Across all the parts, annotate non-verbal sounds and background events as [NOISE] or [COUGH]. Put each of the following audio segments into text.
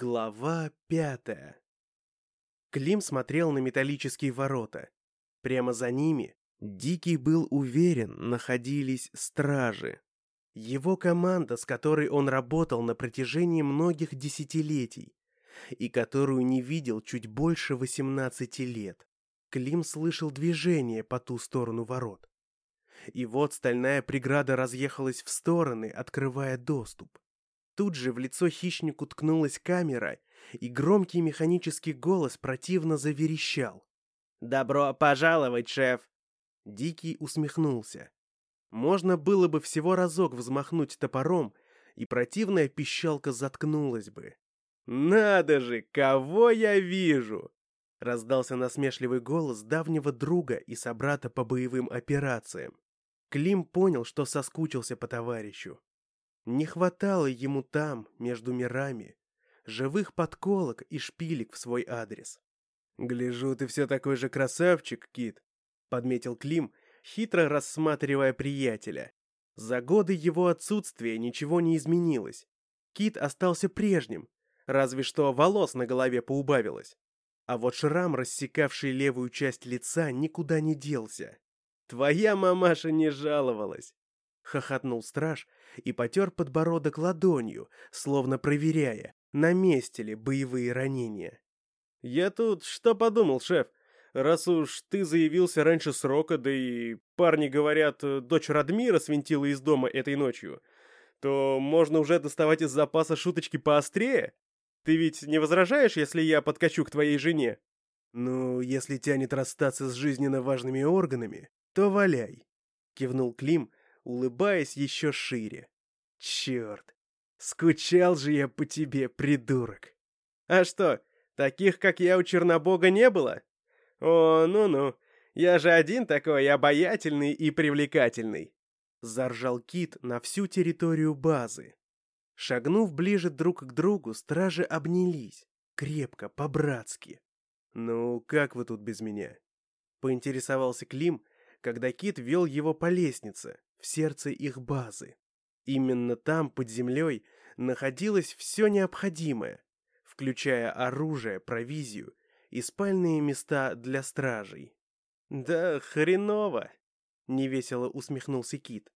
Глава пятая. Клим смотрел на металлические ворота. Прямо за ними, Дикий был уверен, находились стражи. Его команда, с которой он работал на протяжении многих десятилетий, и которую не видел чуть больше 18 лет. Клим слышал движение по ту сторону ворот. И вот стальная преграда разъехалась в стороны, открывая доступ. Тут же в лицо хищнику ткнулась камера, и громкий механический голос противно заверещал. «Добро пожаловать, шеф!» Дикий усмехнулся. Можно было бы всего разок взмахнуть топором, и противная пищалка заткнулась бы. «Надо же, кого я вижу!» Раздался насмешливый голос давнего друга и собрата по боевым операциям. Клим понял, что соскучился по товарищу. Не хватало ему там, между мирами, живых подколок и шпилек в свой адрес. «Гляжу, ты все такой же красавчик, Кит», — подметил Клим, хитро рассматривая приятеля. За годы его отсутствия ничего не изменилось. Кит остался прежним, разве что волос на голове поубавилось. А вот шрам, рассекавший левую часть лица, никуда не делся. «Твоя мамаша не жаловалась!» — хохотнул страж, и потер подбородок ладонью, словно проверяя, на месте ли боевые ранения. «Я тут что подумал, шеф? Раз уж ты заявился раньше срока, да и парни говорят, дочь Радмира свинтила из дома этой ночью, то можно уже доставать из запаса шуточки поострее? Ты ведь не возражаешь, если я подкачу к твоей жене?» «Ну, если тянет расстаться с жизненно важными органами, то валяй», — кивнул Клим, улыбаясь еще шире. «Черт! Скучал же я по тебе, придурок!» «А что, таких, как я, у Чернобога не было?» «О, ну-ну, я же один такой обаятельный и привлекательный!» Заржал Кит на всю территорию базы. Шагнув ближе друг к другу, стражи обнялись, крепко, по-братски. «Ну, как вы тут без меня?» Поинтересовался Клим, когда Кит вел его по лестнице, в сердце их базы. Именно там, под землей, находилось все необходимое, включая оружие, провизию и спальные места для стражей. «Да хреново!» — невесело усмехнулся Кит.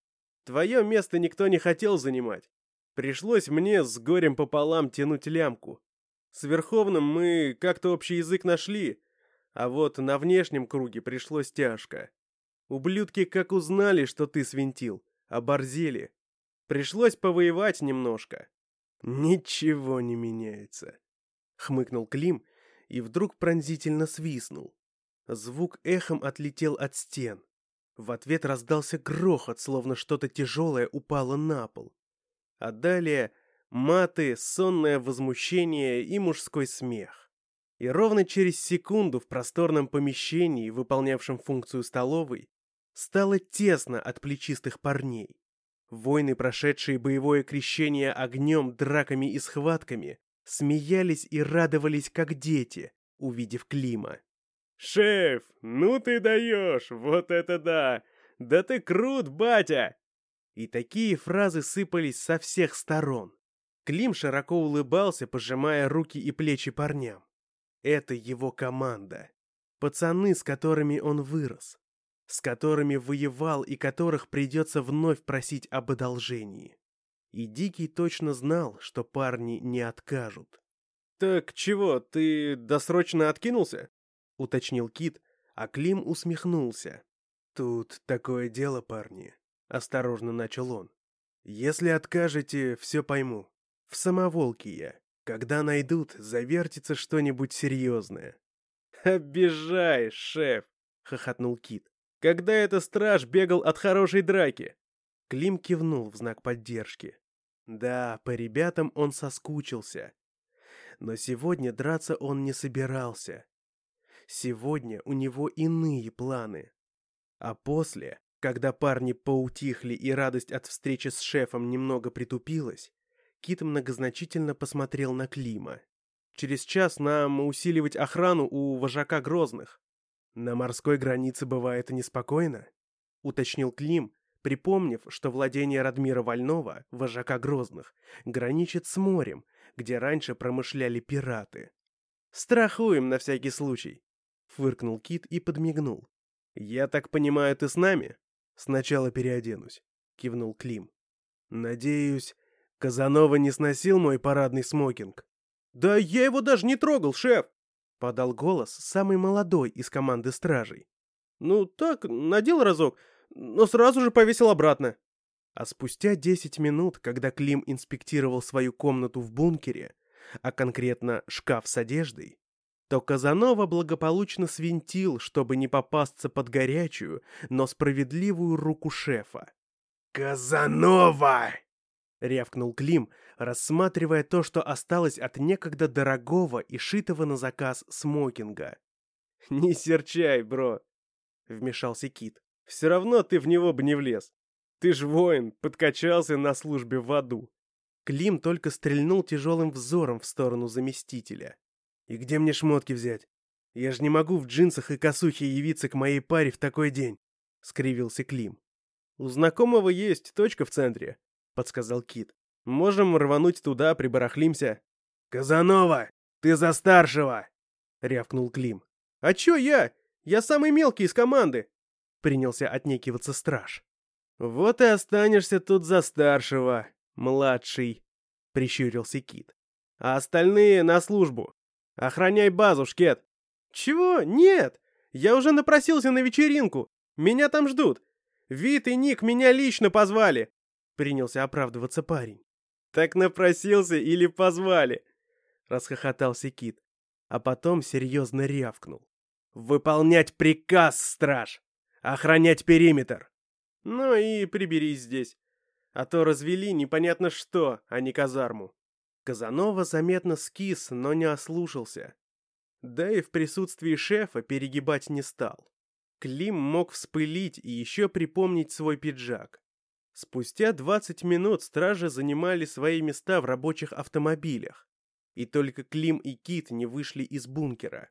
«Твое место никто не хотел занимать. Пришлось мне с горем пополам тянуть лямку. С Верховным мы как-то общий язык нашли, а вот на внешнем круге пришлось тяжко. Ублюдки как узнали, что ты свинтил, оборзели. Пришлось повоевать немножко. Ничего не меняется. Хмыкнул Клим и вдруг пронзительно свистнул. Звук эхом отлетел от стен. В ответ раздался грохот, словно что-то тяжелое упало на пол. А далее маты, сонное возмущение и мужской смех. И ровно через секунду в просторном помещении, выполнявшем функцию столовой, Стало тесно от плечистых парней. Войны, прошедшие боевое крещение огнем, драками и схватками, смеялись и радовались, как дети, увидев Клима. «Шеф, ну ты даешь, вот это да! Да ты крут, батя!» И такие фразы сыпались со всех сторон. Клим широко улыбался, пожимая руки и плечи парням. Это его команда. Пацаны, с которыми он вырос с которыми воевал и которых придется вновь просить об одолжении. И Дикий точно знал, что парни не откажут. «Так чего, ты досрочно откинулся?» — уточнил Кит, а Клим усмехнулся. «Тут такое дело, парни», — осторожно начал он. «Если откажете, все пойму. В самоволке я. Когда найдут, завертится что-нибудь серьезное». «Обижаешь, шеф!» — хохотнул Кит. Когда это страж бегал от хорошей драки?» Клим кивнул в знак поддержки. Да, по ребятам он соскучился. Но сегодня драться он не собирался. Сегодня у него иные планы. А после, когда парни поутихли и радость от встречи с шефом немного притупилась, Кит многозначительно посмотрел на Клима. «Через час нам усиливать охрану у вожака Грозных. «На морской границе бывает неспокойно», — уточнил Клим, припомнив, что владение Радмира Вольнова, вожака Грозных, граничит с морем, где раньше промышляли пираты. «Страхуем на всякий случай», — фыркнул Кит и подмигнул. «Я так понимаю, ты с нами?» «Сначала переоденусь», — кивнул Клим. «Надеюсь, Казанова не сносил мой парадный смокинг?» «Да я его даже не трогал, шеф!» — подал голос самый молодой из команды стражей. «Ну так, надел разок, но сразу же повесил обратно». А спустя десять минут, когда Клим инспектировал свою комнату в бункере, а конкретно шкаф с одеждой, то Казанова благополучно свинтил, чтобы не попасться под горячую, но справедливую руку шефа. «Казанова!» — рявкнул Клим, рассматривая то, что осталось от некогда дорогого и шитого на заказ смокинга. «Не серчай, бро!» — вмешался Кит. «Все равно ты в него бы не влез. Ты ж воин, подкачался на службе в аду. Клим только стрельнул тяжелым взором в сторону заместителя. «И где мне шмотки взять? Я же не могу в джинсах и косухе явиться к моей паре в такой день», — скривился Клим. «У знакомого есть точка в центре», — подсказал Кит. «Можем рвануть туда, прибарахлимся». «Казанова, ты за старшего!» — рявкнул Клим. «А чё я? Я самый мелкий из команды!» — принялся отнекиваться страж. «Вот и останешься тут за старшего», «Младший», — прищурился Кит. «А остальные на службу. Охраняй базу, Шкет». «Чего? Нет! Я уже напросился на вечеринку. Меня там ждут. Вит и Ник меня лично позвали», — принялся оправдываться парень. «Так напросился или позвали?» — расхохотался Кит, а потом серьезно рявкнул. «Выполнять приказ, страж! Охранять периметр!» «Ну и приберись здесь а то развели непонятно что, а не казарму. Казанова заметно скис, но не ослушался. Да и в присутствии шефа перегибать не стал. Клим мог вспылить и еще припомнить свой пиджак. Спустя 20 минут стражи занимали свои места в рабочих автомобилях. И только Клим и Кит не вышли из бункера.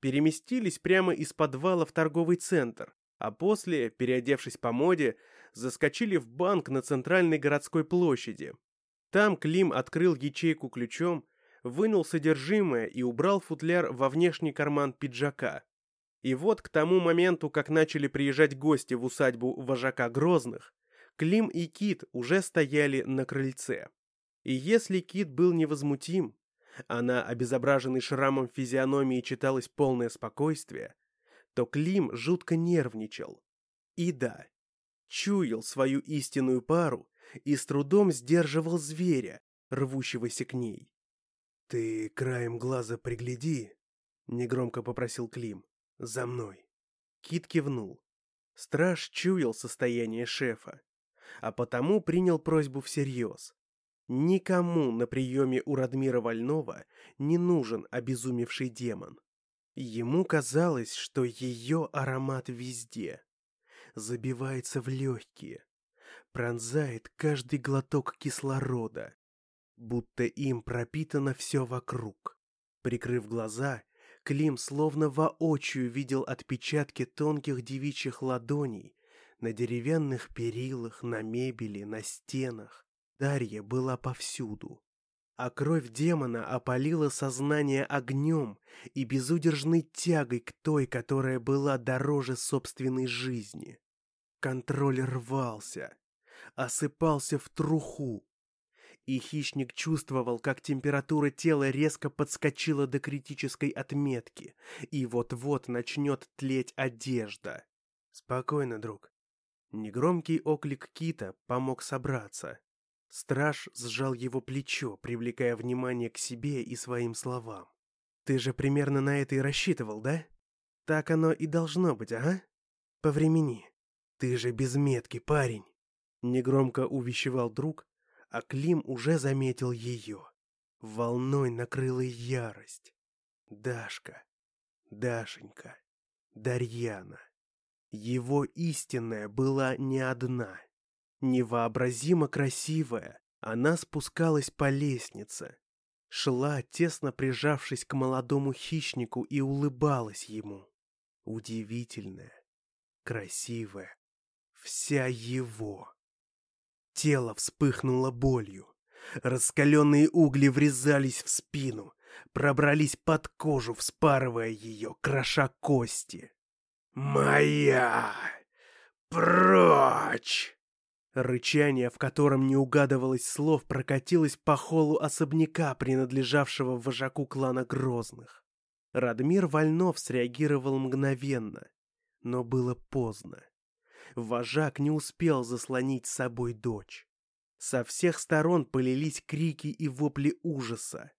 Переместились прямо из подвала в торговый центр, а после, переодевшись по моде, заскочили в банк на центральной городской площади. Там Клим открыл ячейку ключом, вынул содержимое и убрал футляр во внешний карман пиджака. И вот к тому моменту, как начали приезжать гости в усадьбу вожака Грозных, Клим и Кит уже стояли на крыльце. И если Кит был невозмутим, а на обезображенной шрамом физиономии читалось полное спокойствие, то Клим жутко нервничал. И да, чуял свою истинную пару и с трудом сдерживал зверя, рвущегося к ней. «Ты краем глаза пригляди», — негромко попросил Клим. «За мной». Кит кивнул. Страж чуял состояние шефа, а потому принял просьбу всерьез. Никому на приеме у Радмира Вольнова не нужен обезумевший демон. Ему казалось, что ее аромат везде забивается в легкие, пронзает каждый глоток кислорода, будто им пропитано все вокруг. Прикрыв глаза, Клим словно воочию видел отпечатки тонких девичьих ладоней на деревянных перилах, на мебели, на стенах. Дарья была повсюду. А кровь демона опалила сознание огнем и безудержной тягой к той, которая была дороже собственной жизни. Контроль рвался, осыпался в труху. И хищник чувствовал, как температура тела резко подскочила до критической отметки, и вот-вот начнет тлеть одежда. «Спокойно, друг». Негромкий оклик Кита помог собраться. Страж сжал его плечо, привлекая внимание к себе и своим словам. «Ты же примерно на это и рассчитывал, да? Так оно и должно быть, ага? Повремени». «Ты же без метки, парень!» Негромко увещевал друг, а Клим уже заметил ее. Волной накрыла ярость. Дашка, Дашенька, Дарьяна. Его истинная была не одна. Невообразимо красивая, она спускалась по лестнице. Шла, тесно прижавшись к молодому хищнику, и улыбалась ему. Удивительная, красивая, вся его. Тело вспыхнуло болью. Раскаленные угли врезались в спину, пробрались под кожу, вспарывая ее, кроша кости. «Моя! Прочь!» Рычание, в котором не угадывалось слов, прокатилось по холу особняка, принадлежавшего вожаку клана Грозных. Радмир Вольнов среагировал мгновенно, но было поздно. Вожак не успел заслонить с собой дочь. Со всех сторон полились крики и вопли ужаса.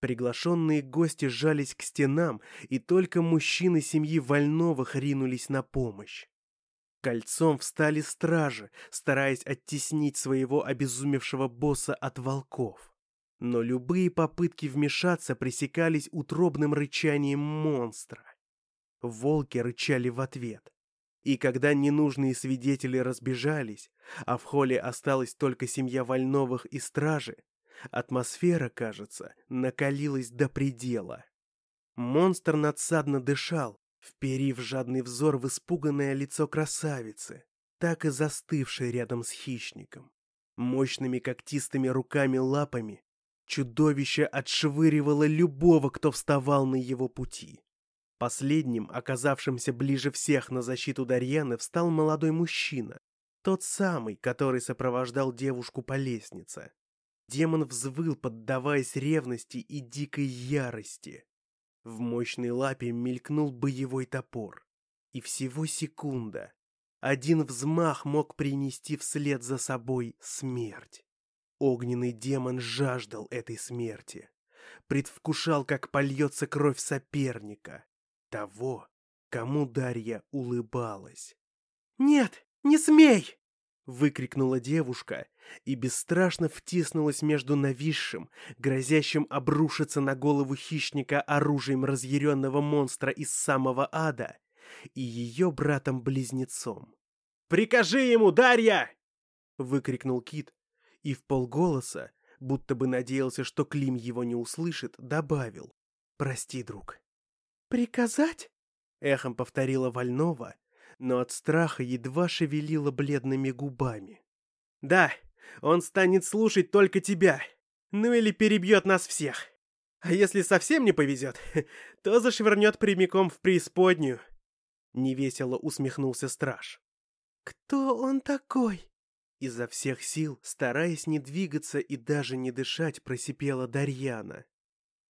Приглашенные гости сжались к стенам, и только мужчины семьи Вольновых ринулись на помощь. Кольцом встали стражи, стараясь оттеснить своего обезумевшего босса от волков. Но любые попытки вмешаться пресекались утробным рычанием монстра. Волки рычали в ответ. И когда ненужные свидетели разбежались, а в холле осталась только семья Вольновых и стражи, атмосфера, кажется, накалилась до предела. Монстр надсадно дышал, вперив жадный взор в испуганное лицо красавицы, так и застывшей рядом с хищником. Мощными когтистыми руками-лапами чудовище отшвыривало любого, кто вставал на его пути. Последним, оказавшимся ближе всех на защиту Дарьяны, встал молодой мужчина, тот самый, который сопровождал девушку по лестнице. Демон взвыл, поддаваясь ревности и дикой ярости. В мощной лапе мелькнул боевой топор. И всего секунда. Один взмах мог принести вслед за собой смерть. Огненный демон жаждал этой смерти. Предвкушал, как польется кровь соперника того, кому Дарья улыбалась. «Нет, не смей!» — выкрикнула девушка и бесстрашно втиснулась между нависшим, грозящим обрушиться на голову хищника оружием разъяренного монстра из самого ада и ее братом-близнецом. «Прикажи ему, Дарья!» — выкрикнул Кит и в полголоса, будто бы надеялся, что Клим его не услышит, добавил. «Прости, друг, «Приказать?» — эхом повторила Вольнова, но от страха едва шевелила бледными губами. «Да, он станет слушать только тебя, ну или перебьет нас всех. А если совсем не повезет, [LAUGHS] то зашвырнет прямиком в преисподнюю». Невесело усмехнулся страж. «Кто он такой?» Изо всех сил, стараясь не двигаться и даже не дышать, просипела Дарьяна.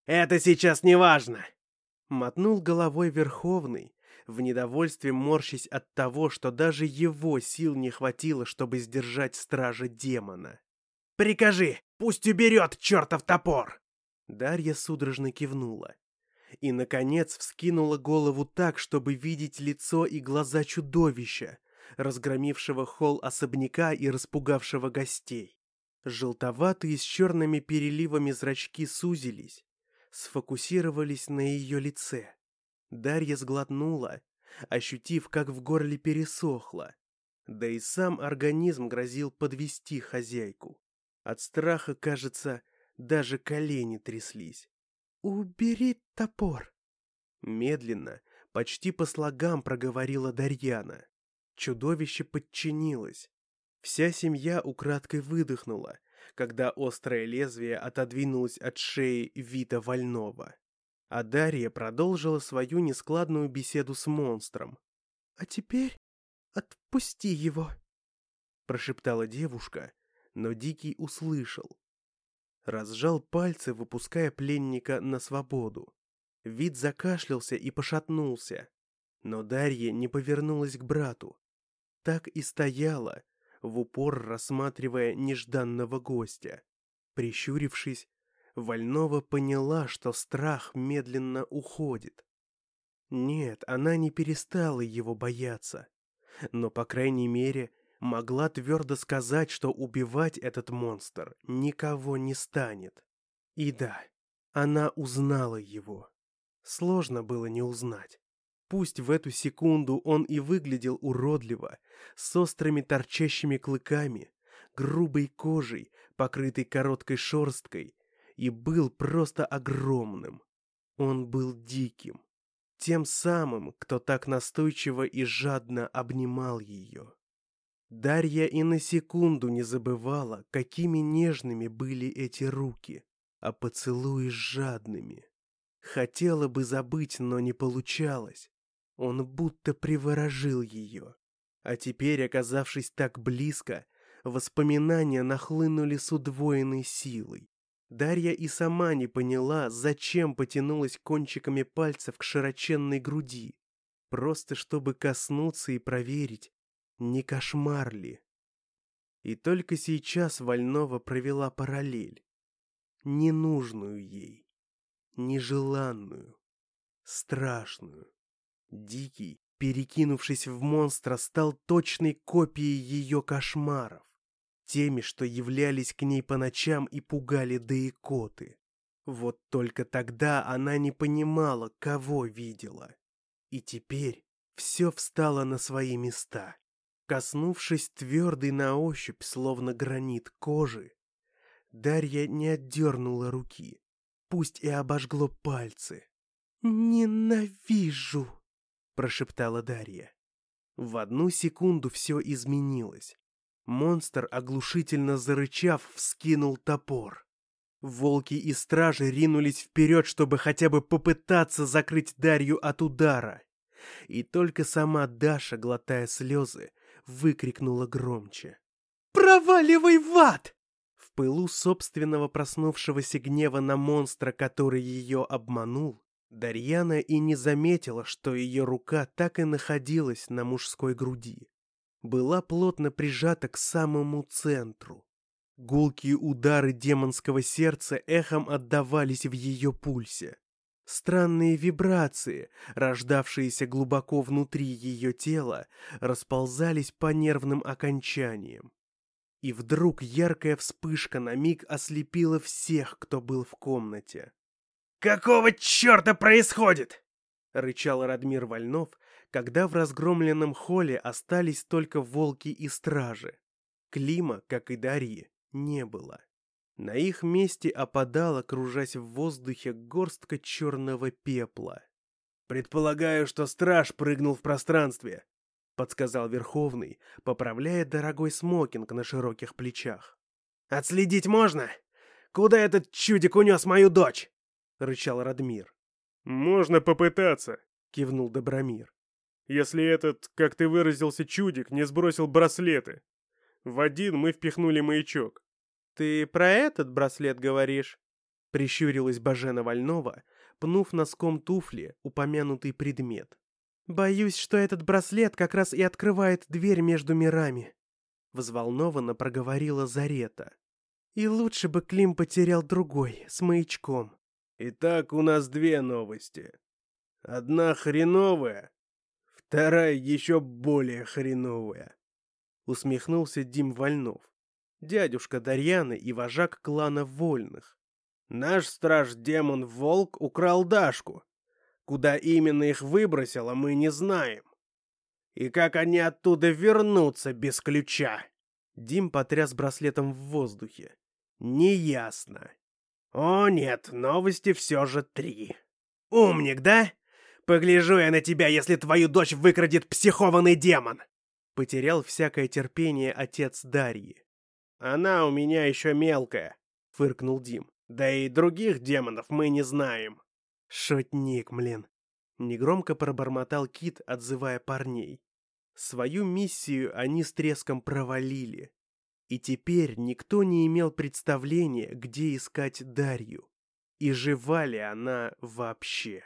«Это сейчас не важно!» Мотнул головой Верховный, в недовольстве морщись от того, что даже его сил не хватило, чтобы сдержать стража демона. «Прикажи, пусть уберет чертов топор!» Дарья судорожно кивнула. И, наконец, вскинула голову так, чтобы видеть лицо и глаза чудовища, разгромившего холл особняка и распугавшего гостей. Желтоватые с черными переливами зрачки сузились, сфокусировались на ее лице. Дарья сглотнула, ощутив, как в горле пересохло. Да и сам организм грозил подвести хозяйку. От страха, кажется, даже колени тряслись. «Убери топор!» Медленно, почти по слогам проговорила Дарьяна. Чудовище подчинилось. Вся семья украдкой выдохнула, когда острое лезвие отодвинулось от шеи Вита Вольного. А Дарья продолжила свою нескладную беседу с монстром. «А теперь отпусти его», — прошептала девушка, но Дикий услышал. Разжал пальцы, выпуская пленника на свободу. Вид закашлялся и пошатнулся, но Дарья не повернулась к брату. Так и стояла, в упор рассматривая нежданного гостя. Прищурившись, Вольнова поняла, что страх медленно уходит. Нет, она не перестала его бояться, но, по крайней мере, могла твердо сказать, что убивать этот монстр никого не станет. И да, она узнала его. Сложно было не узнать. Пусть в эту секунду он и выглядел уродливо, с острыми торчащими клыками, грубой кожей, покрытой короткой шерсткой, и был просто огромным. Он был диким, тем самым, кто так настойчиво и жадно обнимал ее. Дарья и на секунду не забывала, какими нежными были эти руки, а поцелуи жадными. Хотела бы забыть, но не получалось. Он будто приворожил ее. А теперь, оказавшись так близко, воспоминания нахлынули с удвоенной силой. Дарья и сама не поняла, зачем потянулась кончиками пальцев к широченной груди. Просто чтобы коснуться и проверить, не кошмар ли. И только сейчас Вольнова провела параллель. Ненужную ей, нежеланную, страшную. Дикий, перекинувшись в монстра, стал точной копией ее кошмаров теми, что являлись к ней по ночам и пугали да икоты. Вот только тогда она не понимала, кого видела. И теперь все встало на свои места. Коснувшись твердой на ощупь, словно гранит кожи, Дарья не отдернула руки, пусть и обожгло пальцы. «Ненавижу!» — прошептала Дарья. В одну секунду все изменилось. Монстр, оглушительно зарычав, вскинул топор. Волки и стражи ринулись вперед, чтобы хотя бы попытаться закрыть Дарью от удара. И только сама Даша, глотая слезы, выкрикнула громче. «Проваливай в ад!» В пылу собственного проснувшегося гнева на монстра, который ее обманул, Дарьяна и не заметила, что ее рука так и находилась на мужской груди была плотно прижата к самому центру. Гулкие удары демонского сердца эхом отдавались в ее пульсе. Странные вибрации, рождавшиеся глубоко внутри ее тела, расползались по нервным окончаниям. И вдруг яркая вспышка на миг ослепила всех, кто был в комнате. «Какого черта происходит?» — рычал Радмир Вольнов, когда в разгромленном холле остались только волки и стражи. Клима, как и Дарьи, не было. На их месте опадала, кружась в воздухе, горстка черного пепла. «Предполагаю, что страж прыгнул в пространстве», — подсказал Верховный, поправляя дорогой смокинг на широких плечах. «Отследить можно? Куда этот чудик унес мою дочь?» — рычал Радмир. «Можно попытаться», — кивнул Добромир. Если этот, как ты выразился, чудик не сбросил браслеты. В один мы впихнули маячок. «Ты про этот браслет говоришь?» Прищурилась Бажена Вольнова, пнув носком туфли упомянутый предмет. «Боюсь, что этот браслет как раз и открывает дверь между мирами», взволнованно проговорила Зарета. «И лучше бы Клим потерял другой, с маячком». «Итак, у нас две новости. Одна хреновая, Вторая еще более хреновая. Усмехнулся Дим Вольнов, дядюшка Дарьяны и вожак клана Вольных. Наш страж-демон Волк украл Дашку. Куда именно их выбросило, мы не знаем. И как они оттуда вернутся без ключа? Дим потряс браслетом в воздухе. Неясно. О нет, новости все же три. Умник, да? Погляжу я на тебя, если твою дочь выкрадет психованный демон!» Потерял всякое терпение отец Дарьи. «Она у меня еще мелкая», — фыркнул Дим. «Да и других демонов мы не знаем». «Шутник, блин!» Негромко пробормотал Кит, отзывая парней. Свою миссию они с треском провалили. И теперь никто не имел представления, где искать Дарью. И жива ли она вообще.